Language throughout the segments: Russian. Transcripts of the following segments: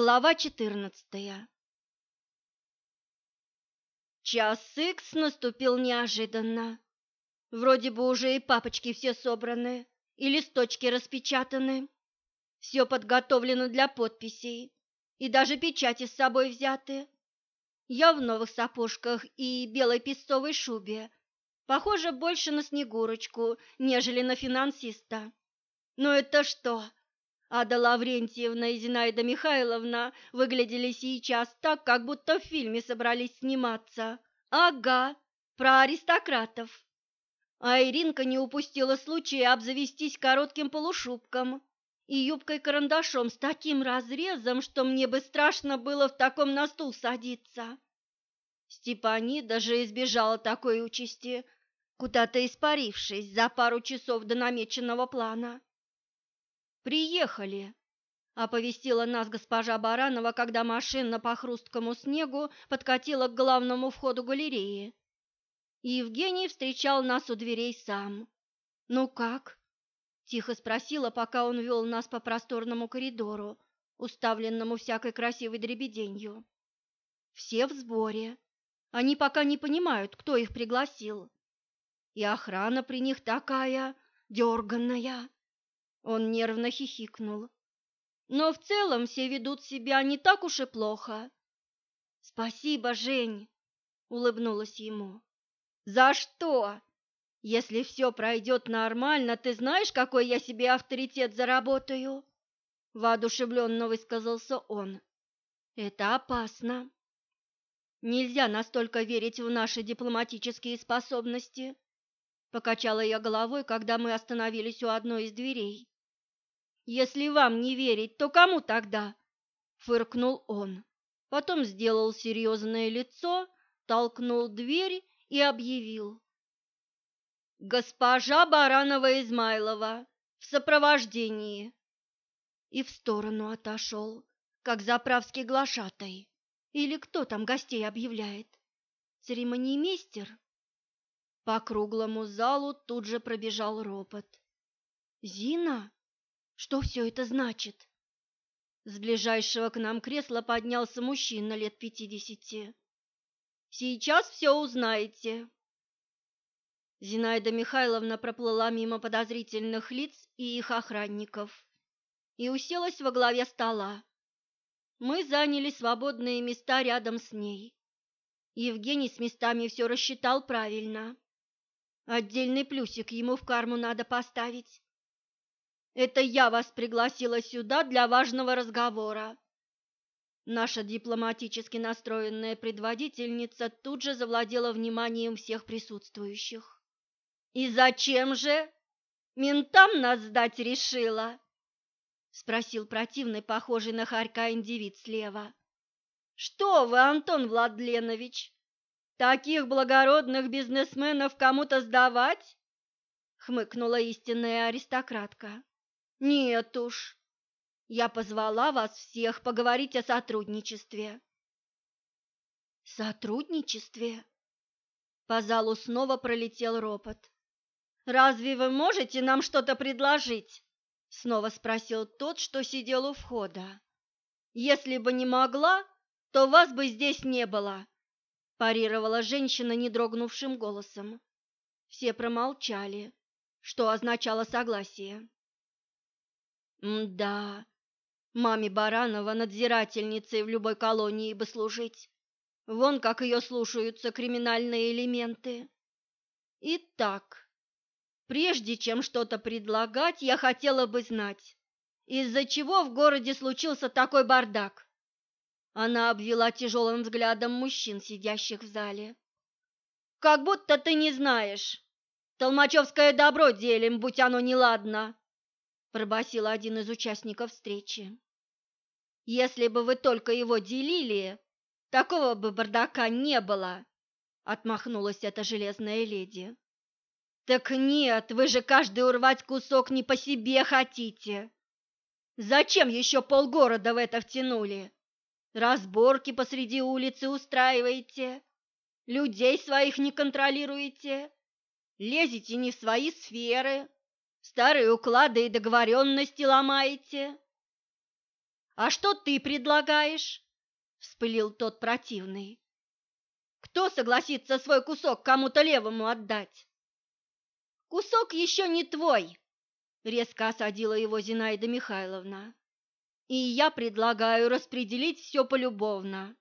Глава четырнадцатая Час икс наступил неожиданно. Вроде бы уже и папочки все собраны, и листочки распечатаны. Все подготовлено для подписей, и даже печати с собой взяты. Я в новых сапожках и белой песцовой шубе, похожа больше на Снегурочку, нежели на финансиста. Но это что? Ада Лаврентьевна и Зинаида Михайловна выглядели сейчас так, как будто в фильме собрались сниматься. Ага, про аристократов. А Иринка не упустила случая обзавестись коротким полушубком и юбкой-карандашом с таким разрезом, что мне бы страшно было в таком на стул садиться. Степани даже избежала такой участи, куда-то испарившись за пару часов до намеченного плана. «Приехали!» — оповестила нас госпожа Баранова, когда машина по хрусткому снегу подкатила к главному входу галереи. Евгений встречал нас у дверей сам. «Ну как?» — тихо спросила, пока он вел нас по просторному коридору, уставленному всякой красивой дребеденью. «Все в сборе. Они пока не понимают, кто их пригласил. И охрана при них такая дерганная». Он нервно хихикнул. Но в целом все ведут себя не так уж и плохо. Спасибо, Жень, улыбнулась ему. За что? Если все пройдет нормально, ты знаешь, какой я себе авторитет заработаю? Воодушевленно высказался он. Это опасно. Нельзя настолько верить в наши дипломатические способности. Покачала я головой, когда мы остановились у одной из дверей. Если вам не верить, то кому тогда? Фыркнул он. Потом сделал серьезное лицо, толкнул дверь и объявил. Госпожа Баранова-Измайлова в сопровождении. И в сторону отошел, как заправский глашатай. Или кто там гостей объявляет? Церемониймейстер? По круглому залу тут же пробежал ропот. «Зина?» Что все это значит? С ближайшего к нам кресла поднялся мужчина лет пятидесяти. Сейчас все узнаете. Зинаида Михайловна проплыла мимо подозрительных лиц и их охранников и уселась во главе стола. Мы заняли свободные места рядом с ней. Евгений с местами все рассчитал правильно. Отдельный плюсик ему в карму надо поставить. Это я вас пригласила сюда для важного разговора. Наша дипломатически настроенная предводительница тут же завладела вниманием всех присутствующих. И зачем же? Ментам нас сдать решила? спросил противный, похожий на хорька индивид слева. Что вы, Антон Владленович, таких благородных бизнесменов кому-то сдавать? хмыкнула истинная аристократка. Нет уж. Я позвала вас всех поговорить о сотрудничестве. Сотрудничестве? По залу снова пролетел ропот. Разве вы можете нам что-то предложить? Снова спросил тот, что сидел у входа. Если бы не могла, то вас бы здесь не было, парировала женщина не дрогнувшим голосом. Все промолчали, что означало согласие. Да, маме Баранова надзирательницей в любой колонии бы служить. Вон как ее слушаются криминальные элементы. Итак, прежде чем что-то предлагать, я хотела бы знать, из-за чего в городе случился такой бардак. Она обвела тяжелым взглядом мужчин, сидящих в зале. «Как будто ты не знаешь. Толмачевское добро делим, будь оно неладно пробасил один из участников встречи. Если бы вы только его делили, такого бы бардака не было, отмахнулась эта железная леди. Так нет, вы же каждый урвать кусок не по себе хотите. Зачем еще полгорода в это втянули? Разборки посреди улицы устраиваете, людей своих не контролируете, лезете не в свои сферы, Старые уклады и договоренности ломаете. А что ты предлагаешь? Вспылил тот противный. Кто согласится свой кусок кому-то левому отдать? Кусок еще не твой, резко осадила его Зинаида Михайловна. И я предлагаю распределить все полюбовно.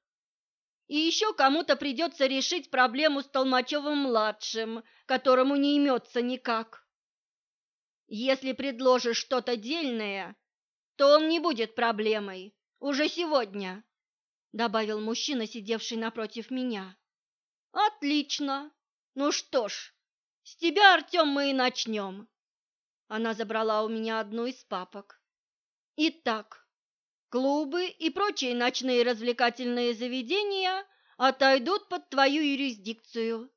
И еще кому-то придется решить проблему с Толмачевым-младшим, которому не имется никак. Если предложишь что-то дельное, то он не будет проблемой уже сегодня, добавил мужчина, сидевший напротив меня. Отлично. Ну что ж, с тебя, Артем, мы и начнем. Она забрала у меня одну из папок. Итак, клубы и прочие ночные развлекательные заведения отойдут под твою юрисдикцию.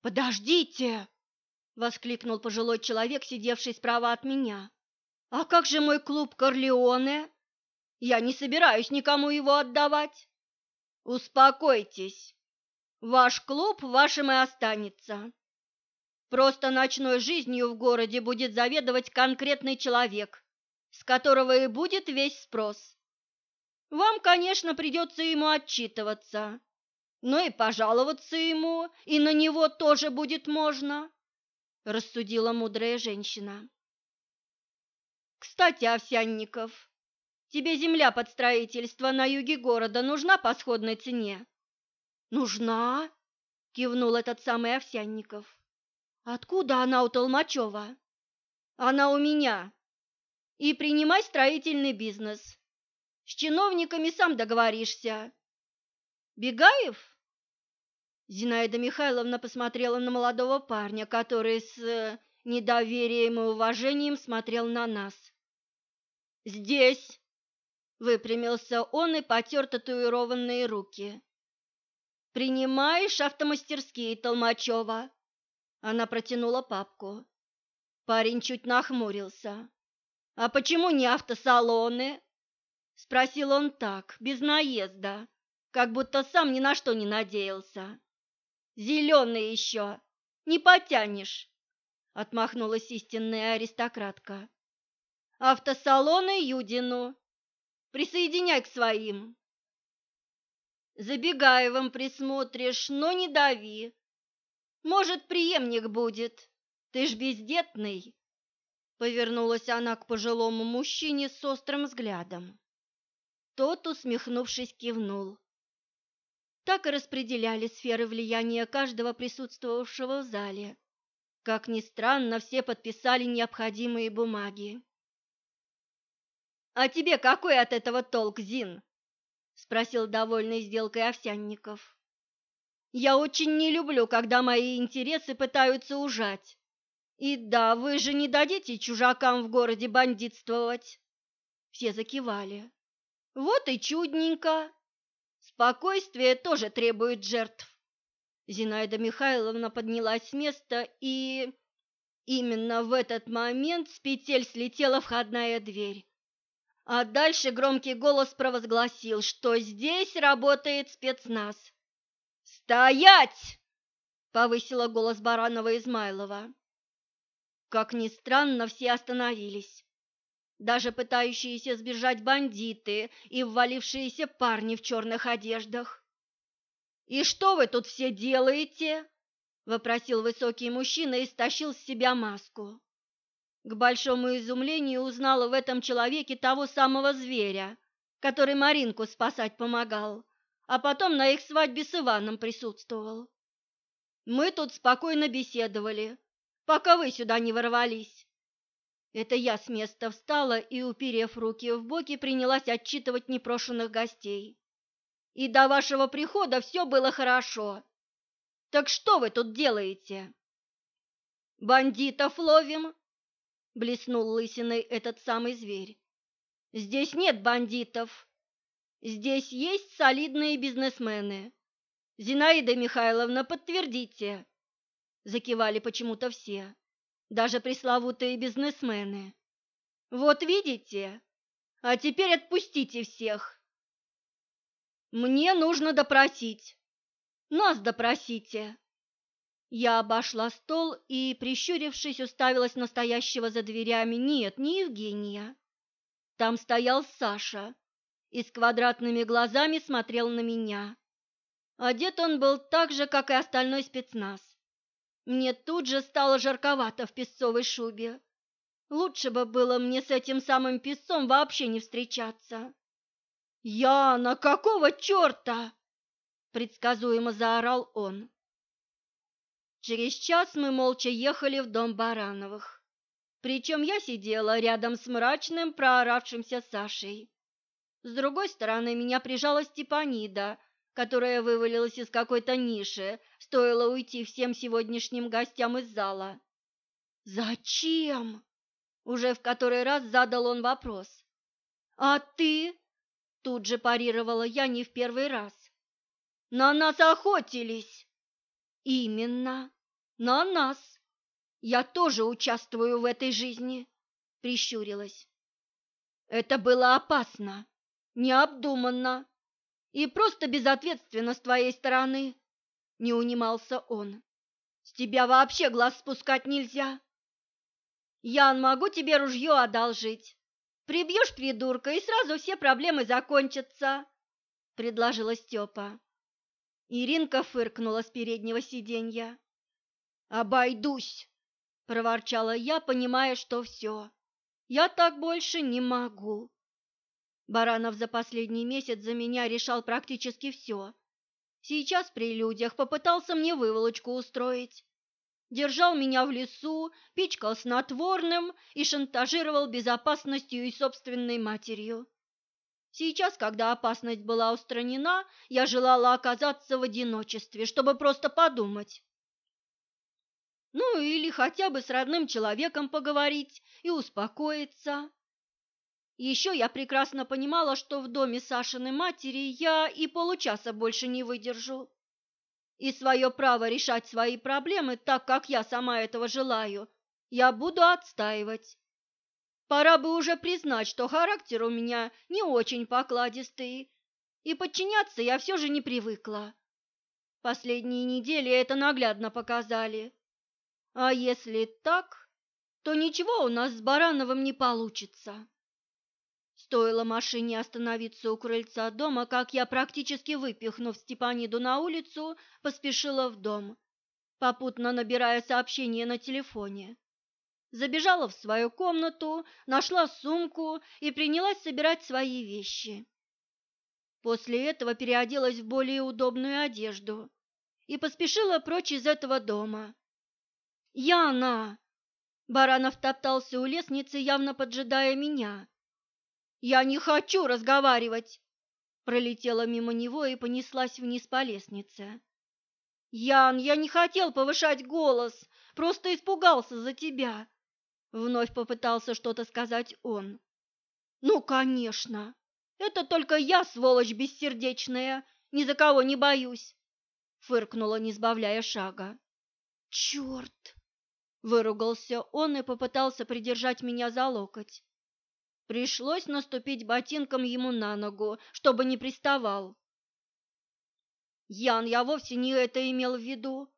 Подождите, воскликнул пожилой человек, сидевший справа от меня. А как же мой клуб Корлеоне? Я не собираюсь никому его отдавать. Успокойтесь. Ваш клуб вашим и останется. Просто ночной жизнью в городе будет заведовать конкретный человек, с которого и будет весь спрос. Вам, конечно, придется ему отчитываться, но и пожаловаться ему, и на него тоже будет можно рассудила мудрая женщина. Кстати, Овсянников, тебе земля под строительство на юге города нужна по сходной цене? Нужна, кивнул этот самый Овсянников. Откуда она у Толмачева? Она у меня. И принимай строительный бизнес. С чиновниками сам договоришься. Бегаев? Зинаида Михайловна посмотрела на молодого парня, который с э, недоверием и уважением смотрел на нас. «Здесь!» – выпрямился он и потер татуированные руки. «Принимаешь автомастерские Толмачева?» Она протянула папку. Парень чуть нахмурился. «А почему не автосалоны?» Спросил он так, без наезда, как будто сам ни на что не надеялся. Зеленый еще, не потянешь, отмахнулась истинная аристократка. Автосалоны Юдину. Присоединяй к своим. Забегаевым присмотришь, но не дави. Может, преемник будет. Ты ж бездетный. Повернулась она к пожилому мужчине с острым взглядом. Тот, усмехнувшись, кивнул так и распределяли сферы влияния каждого присутствовавшего в зале. Как ни странно, все подписали необходимые бумаги. «А тебе какой от этого толк, Зин?» – спросил довольный сделкой Овсянников. «Я очень не люблю, когда мои интересы пытаются ужать. И да, вы же не дадите чужакам в городе бандитствовать!» Все закивали. «Вот и чудненько!» Спокойствие тоже требует жертв. Зинаида Михайловна поднялась с места, и именно в этот момент с петель слетела входная дверь. А дальше громкий голос провозгласил, что здесь работает спецназ. «Стоять!» — повысила голос Баранова Измайлова. Как ни странно, все остановились даже пытающиеся сбежать бандиты и ввалившиеся парни в черных одеждах. «И что вы тут все делаете?» – вопросил высокий мужчина и стащил с себя маску. К большому изумлению узнала в этом человеке того самого зверя, который Маринку спасать помогал, а потом на их свадьбе с Иваном присутствовал. Мы тут спокойно беседовали, пока вы сюда не ворвались. Это я с места встала и, уперев руки в боки, принялась отчитывать непрошенных гостей. И до вашего прихода все было хорошо. Так что вы тут делаете? Бандитов ловим, блеснул лысиной этот самый зверь. Здесь нет бандитов. Здесь есть солидные бизнесмены. Зинаида Михайловна, подтвердите. Закивали почему-то все даже пресловутые бизнесмены. Вот видите? А теперь отпустите всех. Мне нужно допросить. Нас допросите. Я обошла стол и, прищурившись, уставилась на стоящего за дверями. Нет, не Евгения. Там стоял Саша и с квадратными глазами смотрел на меня. Одет он был так же, как и остальной спецназ. Мне тут же стало жарковато в песцовой шубе. Лучше бы было мне с этим самым песцом вообще не встречаться. «Яна, какого черта?» — предсказуемо заорал он. Через час мы молча ехали в дом Барановых. Причем я сидела рядом с мрачным, прооравшимся Сашей. С другой стороны меня прижала Степанида, которая вывалилась из какой-то ниши, стоило уйти всем сегодняшним гостям из зала. «Зачем?» — уже в который раз задал он вопрос. «А ты?» — тут же парировала я не в первый раз. «На нас охотились!» «Именно, на нас!» Я тоже участвую в этой жизни, прищурилась. Это было опасно, необдуманно и просто безответственно с твоей стороны, не унимался он. С тебя вообще глаз спускать нельзя. Ян, могу тебе ружье одолжить. Прибьешь придурка, и сразу все проблемы закончатся, предложила Степа. Иринка фыркнула с переднего сиденья. Обойдусь, проворчала я, понимая, что все. Я так больше не могу. Баранов за последний месяц за меня решал практически все. Сейчас при людях попытался мне выволочку устроить. Держал меня в лесу, пичкал снотворным и шантажировал безопасностью и собственной матерью. Сейчас, когда опасность была устранена, я желала оказаться в одиночестве, чтобы просто подумать. Ну или хотя бы с родным человеком поговорить и успокоиться. Еще я прекрасно понимала, что в доме Сашиной матери я и получаса больше не выдержу. И свое право решать свои проблемы так, как я сама этого желаю, я буду отстаивать. Пора бы уже признать, что характер у меня не очень покладистый, и подчиняться я все же не привыкла. Последние недели это наглядно показали. А если так, то ничего у нас с Барановым не получится. Стоило машине остановиться у крыльца дома, как я, практически выпихнув Степаниду на улицу, поспешила в дом, попутно набирая сообщение на телефоне. Забежала в свою комнату, нашла сумку и принялась собирать свои вещи. После этого переоделась в более удобную одежду и поспешила прочь из этого дома, Яна!» Баранов топтался у лестницы, явно поджидая меня. «Я не хочу разговаривать!» Пролетела мимо него и понеслась вниз по лестнице. «Ян, я не хотел повышать голос, просто испугался за тебя!» Вновь попытался что-то сказать он. «Ну, конечно! Это только я, сволочь бессердечная, ни за кого не боюсь!» Фыркнула, не сбавляя шага. «Черт!» Выругался он и попытался придержать меня за локоть. Пришлось наступить ботинком ему на ногу, чтобы не приставал. Ян, я вовсе не это имел в виду.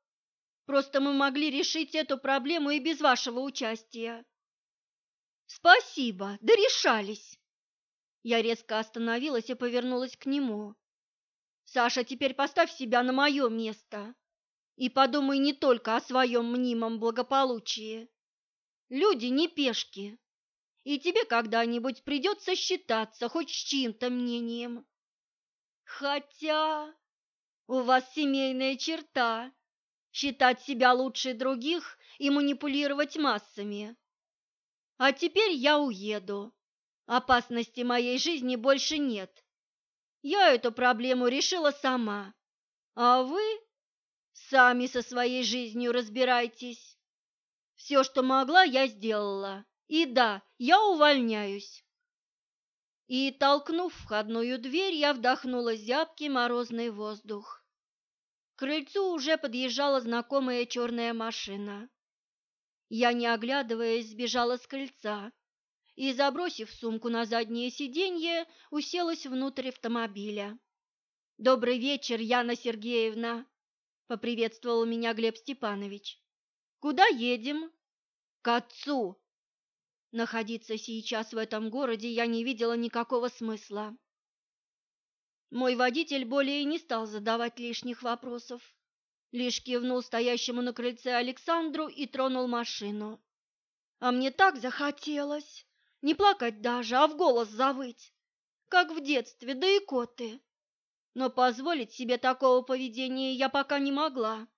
Просто мы могли решить эту проблему и без вашего участия. Спасибо, да решались. Я резко остановилась и повернулась к нему. Саша, теперь поставь себя на мое место и подумай не только о своем мнимом благополучии. Люди не пешки, и тебе когда-нибудь придется считаться хоть с чьим-то мнением. Хотя у вас семейная черта – считать себя лучше других и манипулировать массами. А теперь я уеду. Опасности моей жизни больше нет. Я эту проблему решила сама, а вы Сами со своей жизнью разбирайтесь. Все, что могла, я сделала. И да, я увольняюсь. И, толкнув входную дверь, я вдохнула зябкий морозный воздух. К крыльцу уже подъезжала знакомая черная машина. Я, не оглядываясь, сбежала с крыльца и, забросив сумку на заднее сиденье, уселась внутрь автомобиля. «Добрый вечер, Яна Сергеевна!» поприветствовал меня Глеб Степанович. Куда едем? К отцу. Находиться сейчас в этом городе я не видела никакого смысла. Мой водитель более не стал задавать лишних вопросов, лишь кивнул стоящему на крыльце Александру и тронул машину. А мне так захотелось, не плакать даже, а в голос завыть, как в детстве, да и коты. Но позволить себе такого поведения я пока не могла.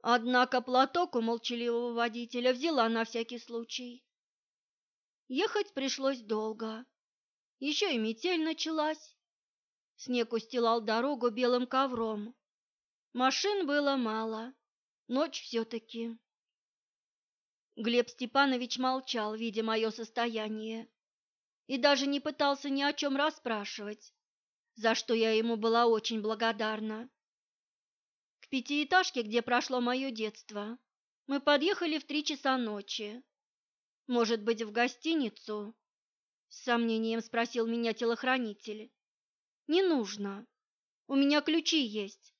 Однако платок у молчаливого водителя взяла на всякий случай. Ехать пришлось долго. Еще и метель началась. Снег устилал дорогу белым ковром. Машин было мало. Ночь все-таки. Глеб Степанович молчал, видя мое состояние, и даже не пытался ни о чем расспрашивать, за что я ему была очень благодарна. К пятиэтажке, где прошло мое детство, мы подъехали в три часа ночи. Может быть, в гостиницу? С сомнением спросил меня телохранитель. Не нужно. У меня ключи есть.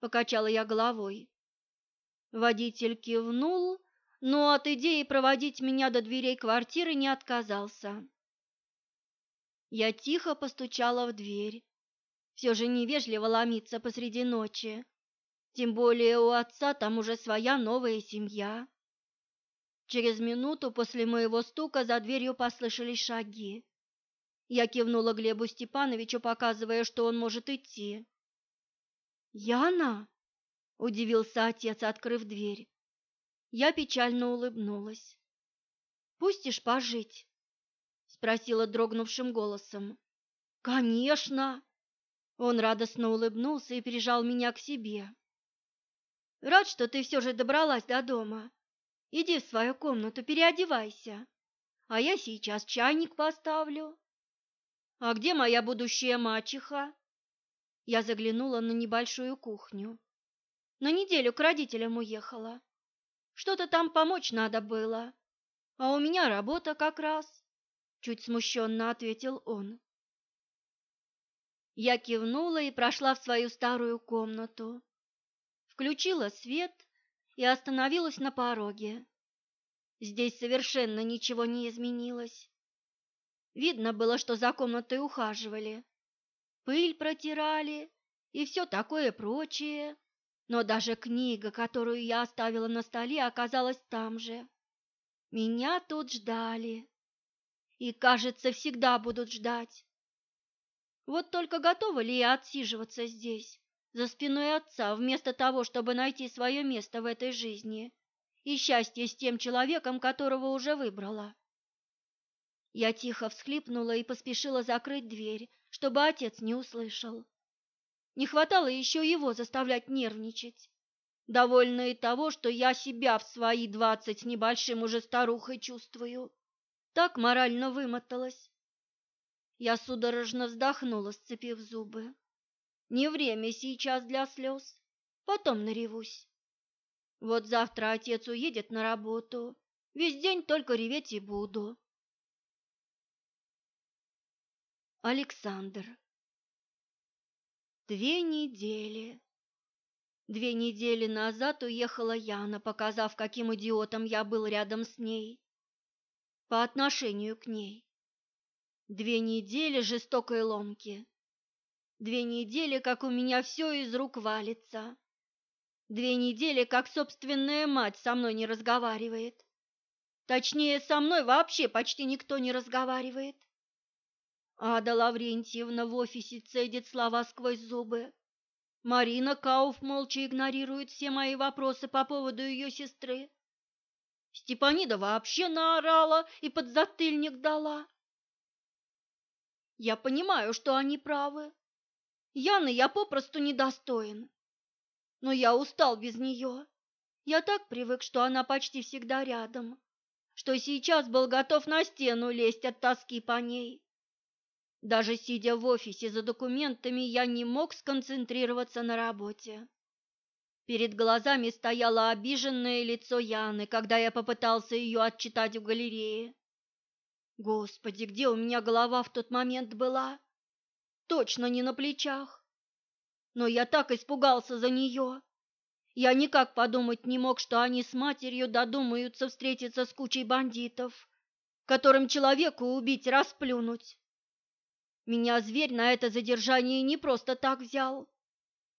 Покачала я головой. Водитель кивнул, но от идеи проводить меня до дверей квартиры не отказался. Я тихо постучала в дверь. Все же невежливо ломиться посреди ночи. Тем более у отца там уже своя новая семья. Через минуту после моего стука за дверью послышались шаги. Я кивнула Глебу Степановичу, показывая, что он может идти. «Яна?» – удивился отец, открыв дверь. Я печально улыбнулась. «Пустишь пожить?» – спросила дрогнувшим голосом. «Конечно!» Он радостно улыбнулся и прижал меня к себе. «Рад, что ты все же добралась до дома. Иди в свою комнату, переодевайся, а я сейчас чайник поставлю». «А где моя будущая мачеха?» Я заглянула на небольшую кухню. На неделю к родителям уехала. Что-то там помочь надо было, а у меня работа как раз, чуть смущенно ответил он. Я кивнула и прошла в свою старую комнату. Включила свет и остановилась на пороге. Здесь совершенно ничего не изменилось. Видно было, что за комнатой ухаживали. Пыль протирали и все такое прочее но даже книга, которую я оставила на столе, оказалась там же. Меня тут ждали. И, кажется, всегда будут ждать. Вот только готова ли я отсиживаться здесь, за спиной отца, вместо того, чтобы найти свое место в этой жизни и счастье с тем человеком, которого уже выбрала? Я тихо всхлипнула и поспешила закрыть дверь, чтобы отец не услышал. Не хватало еще его заставлять нервничать. Довольна и того, что я себя в свои двадцать небольшим уже старухой чувствую. Так морально вымоталась. Я судорожно вздохнула, сцепив зубы. Не время сейчас для слез, потом наревусь. Вот завтра отец уедет на работу, весь день только реветь и буду. Александр Две недели. Две недели назад уехала Яна, показав, каким идиотом я был рядом с ней, по отношению к ней. Две недели жестокой ломки. Две недели, как у меня все из рук валится. Две недели, как собственная мать со мной не разговаривает. Точнее, со мной вообще почти никто не разговаривает. Ада Лаврентьевна в офисе цедит слова сквозь зубы. Марина Кауф молча игнорирует все мои вопросы по поводу ее сестры. Степанида вообще наорала и подзатыльник дала. Я понимаю, что они правы. Яны я попросту недостоин. Но я устал без нее. Я так привык, что она почти всегда рядом, что сейчас был готов на стену лезть от тоски по ней. Даже сидя в офисе за документами, я не мог сконцентрироваться на работе. Перед глазами стояло обиженное лицо Яны, когда я попытался ее отчитать в галерее. Господи, где у меня голова в тот момент была? Точно не на плечах. Но я так испугался за нее. Я никак подумать не мог, что они с матерью додумаются встретиться с кучей бандитов, которым человеку убить расплюнуть. Меня зверь на это задержание не просто так взял.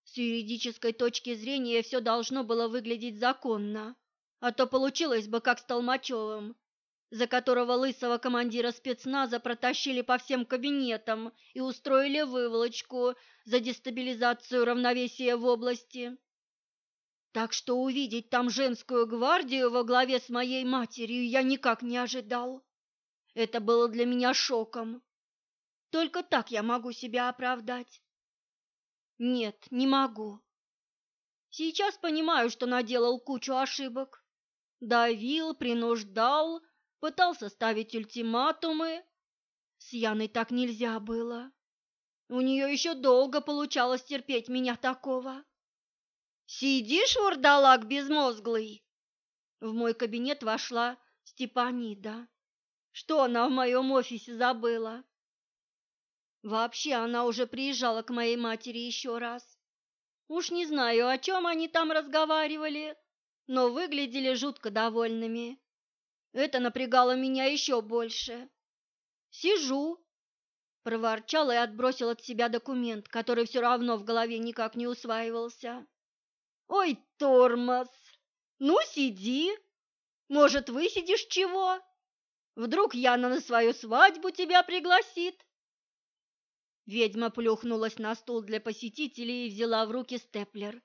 С юридической точки зрения все должно было выглядеть законно, а то получилось бы как с Толмачевым, за которого лысого командира спецназа протащили по всем кабинетам и устроили выволочку за дестабилизацию равновесия в области. Так что увидеть там женскую гвардию во главе с моей матерью я никак не ожидал. Это было для меня шоком. Только так я могу себя оправдать. Нет, не могу. Сейчас понимаю, что наделал кучу ошибок. Давил, принуждал, пытался ставить ультиматумы. С Яной так нельзя было. У нее еще долго получалось терпеть меня такого. «Сидишь, вурдалак безмозглый?» В мой кабинет вошла Степанида. Что она в моем офисе забыла? Вообще, она уже приезжала к моей матери еще раз. Уж не знаю, о чем они там разговаривали, но выглядели жутко довольными. Это напрягало меня еще больше. Сижу, проворчала и отбросил от себя документ, который все равно в голове никак не усваивался. Ой, тормоз! Ну, сиди. Может, высидишь чего? Вдруг Яна на свою свадьбу тебя пригласит? Ведьма плюхнулась на стул для посетителей и взяла в руки степлер.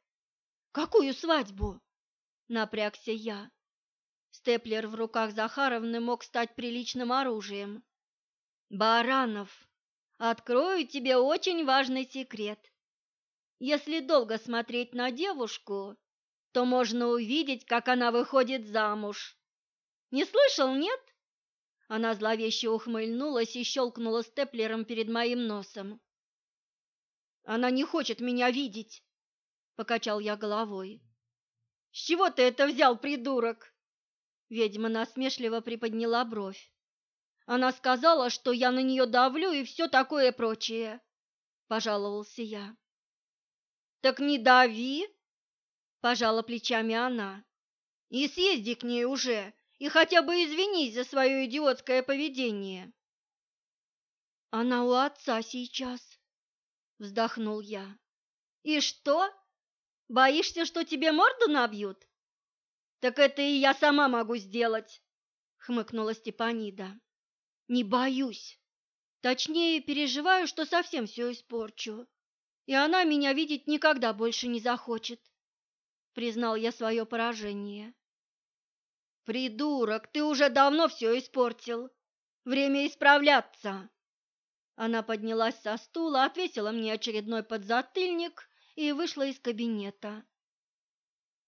«Какую свадьбу?» – напрягся я. Степлер в руках Захаровны мог стать приличным оружием. «Баранов, открою тебе очень важный секрет. Если долго смотреть на девушку, то можно увидеть, как она выходит замуж. Не слышал, нет?» Она зловеще ухмыльнулась и щелкнула степлером перед моим носом. «Она не хочет меня видеть!» — покачал я головой. «С чего ты это взял, придурок?» Ведьма насмешливо приподняла бровь. «Она сказала, что я на нее давлю и все такое прочее», — пожаловался я. «Так не дави!» — пожала плечами она. «И съезди к ней уже, и хотя бы извинись за свое идиотское поведение. Она у отца сейчас, вздохнул я. И что? Боишься, что тебе морду набьют? Так это и я сама могу сделать, хмыкнула Степанида. Не боюсь. Точнее, переживаю, что совсем все испорчу, и она меня видеть никогда больше не захочет. Признал я свое поражение. «Придурок, ты уже давно все испортил. Время исправляться!» Она поднялась со стула, отвесила мне очередной подзатыльник и вышла из кабинета.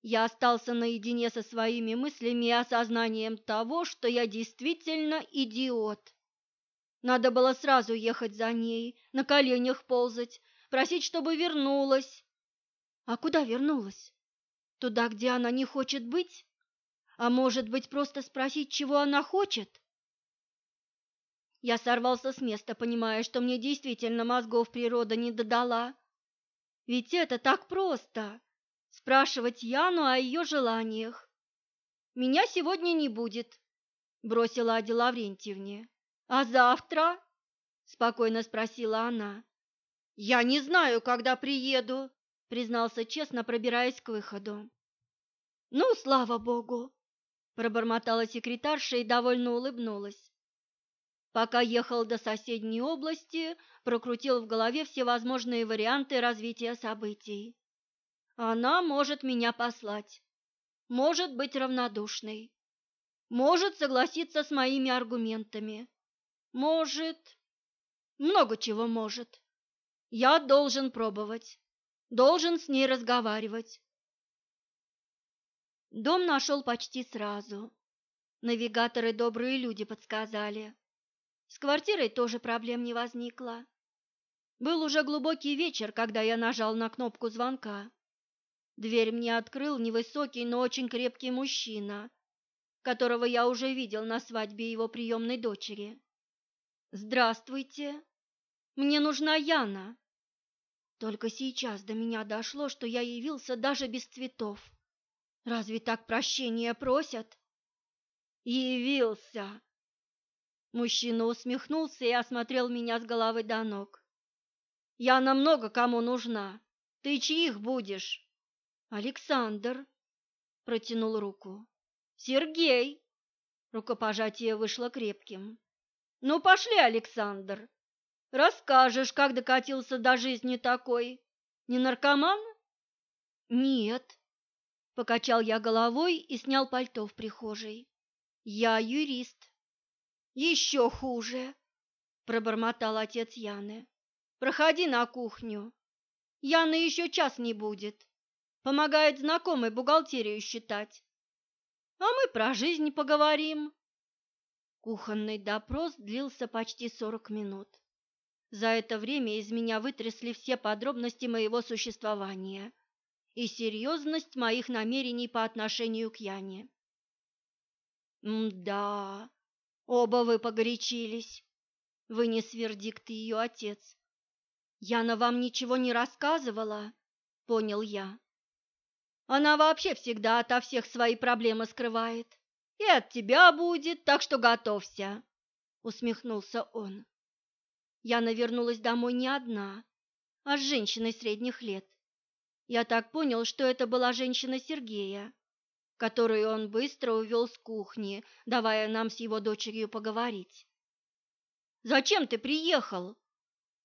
Я остался наедине со своими мыслями и осознанием того, что я действительно идиот. Надо было сразу ехать за ней, на коленях ползать, просить, чтобы вернулась. А куда вернулась? Туда, где она не хочет быть? А может быть, просто спросить, чего она хочет? Я сорвался с места, понимая, что мне действительно мозгов природа не додала. Ведь это так просто – спрашивать Яну о ее желаниях. «Меня сегодня не будет», – бросила Аде Лаврентьевне. «А завтра?» – спокойно спросила она. «Я не знаю, когда приеду», – признался честно, пробираясь к выходу. «Ну, слава богу!» пробормотала секретарша и довольно улыбнулась. Пока ехал до соседней области, прокрутил в голове все возможные варианты развития событий. Она может меня послать, может быть равнодушной, может согласиться с моими аргументами, может... Много чего может. Я должен пробовать, должен с ней разговаривать, Дом нашел почти сразу. Навигаторы добрые люди подсказали. С квартирой тоже проблем не возникло. Был уже глубокий вечер, когда я нажал на кнопку звонка. Дверь мне открыл невысокий, но очень крепкий мужчина, которого я уже видел на свадьбе его приемной дочери. «Здравствуйте! Мне нужна Яна!» Только сейчас до меня дошло, что я явился даже без цветов. Разве так прощения просят? Явился. Мужчина усмехнулся и осмотрел меня с головы до ног. Я намного кому нужна. Ты чьих будешь? Александр протянул руку. Сергей. Рукопожатие вышло крепким. Ну пошли, Александр. Расскажешь, как докатился до жизни такой. Не наркоман? Нет. Покачал я головой и снял пальто в прихожей. Я юрист. Еще хуже, пробормотал отец Яны. Проходи на кухню. Яна еще час не будет. Помогает знакомой бухгалтерию считать. А мы про жизнь поговорим. Кухонный допрос длился почти сорок минут. За это время из меня вытрясли все подробности моего существования и серьезность моих намерений по отношению к Яне. «Да, оба вы погорячились», — вынес вердикт ее отец. Яна вам ничего не рассказывала, понял я. Она вообще всегда ото всех свои проблемы скрывает. И от тебя будет, так что готовься, усмехнулся он. Яна вернулась домой не одна, а с женщиной средних лет. Я так понял, что это была женщина Сергея, которую он быстро увел с кухни, давая нам с его дочерью поговорить. «Зачем ты приехал?»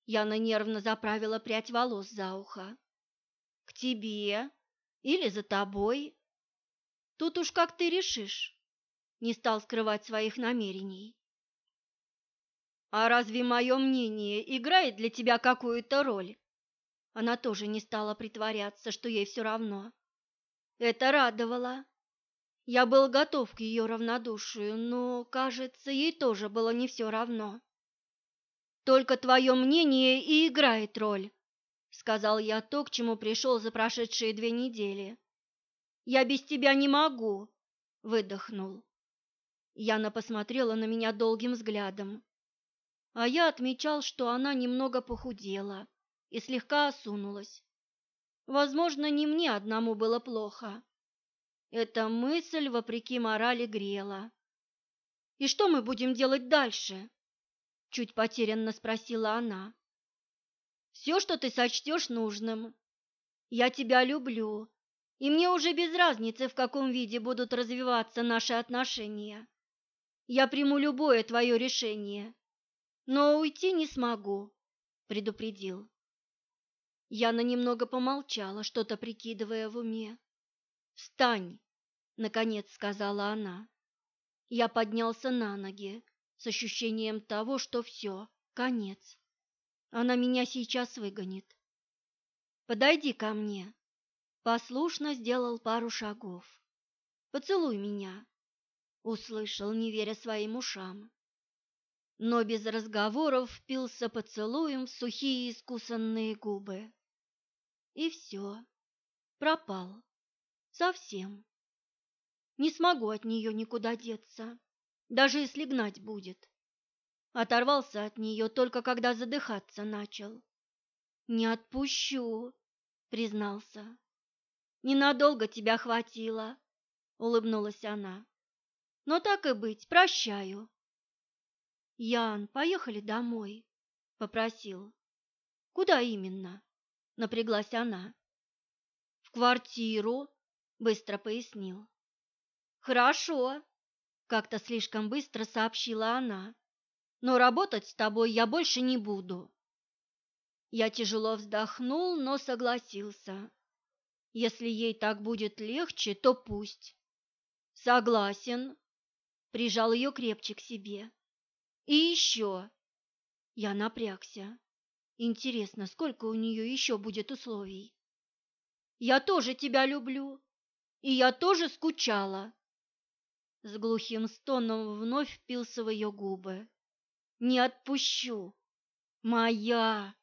Яна нервно заправила прядь волос за ухо. «К тебе или за тобой? Тут уж как ты решишь», — не стал скрывать своих намерений. «А разве мое мнение играет для тебя какую-то роль?» Она тоже не стала притворяться, что ей все равно. Это радовало. Я был готов к ее равнодушию, но, кажется, ей тоже было не все равно. Только твое мнение и играет роль, сказал я то, к чему пришел за прошедшие две недели. Я без тебя не могу, выдохнул. Яна посмотрела на меня долгим взглядом, а я отмечал, что она немного похудела и слегка осунулась. Возможно, не мне одному было плохо. Эта мысль, вопреки морали, грела. «И что мы будем делать дальше?» Чуть потерянно спросила она. Все, что ты сочтешь нужным. Я тебя люблю, и мне уже без разницы, в каком виде будут развиваться наши отношения. Я приму любое твое решение, но уйти не смогу, предупредил. Яна немного помолчала, что-то прикидывая в уме. «Встань!» — наконец сказала она. Я поднялся на ноги, с ощущением того, что все, конец. Она меня сейчас выгонит. Подойди ко мне. Послушно сделал пару шагов. Поцелуй меня. Услышал, не веря своим ушам. Но без разговоров впился поцелуем в сухие искусанные губы. И все. Пропал. Совсем. Не смогу от нее никуда деться даже если гнать будет. Оторвался от нее только когда задыхаться начал. «Не отпущу», — признался. «Ненадолго тебя хватило», — улыбнулась она. «Но так и быть, прощаю». «Ян, поехали домой», — попросил. «Куда именно?» — напряглась она. «В квартиру», — быстро пояснил. «Хорошо», как-то слишком быстро сообщила она. Но работать с тобой я больше не буду. Я тяжело вздохнул, но согласился. Если ей так будет легче, то пусть. Согласен. Прижал ее крепче к себе. И еще. Я напрягся. Интересно, сколько у нее еще будет условий? Я тоже тебя люблю. И я тоже скучала с глухим стоном вновь впился в ее губы. «Не отпущу! Моя!»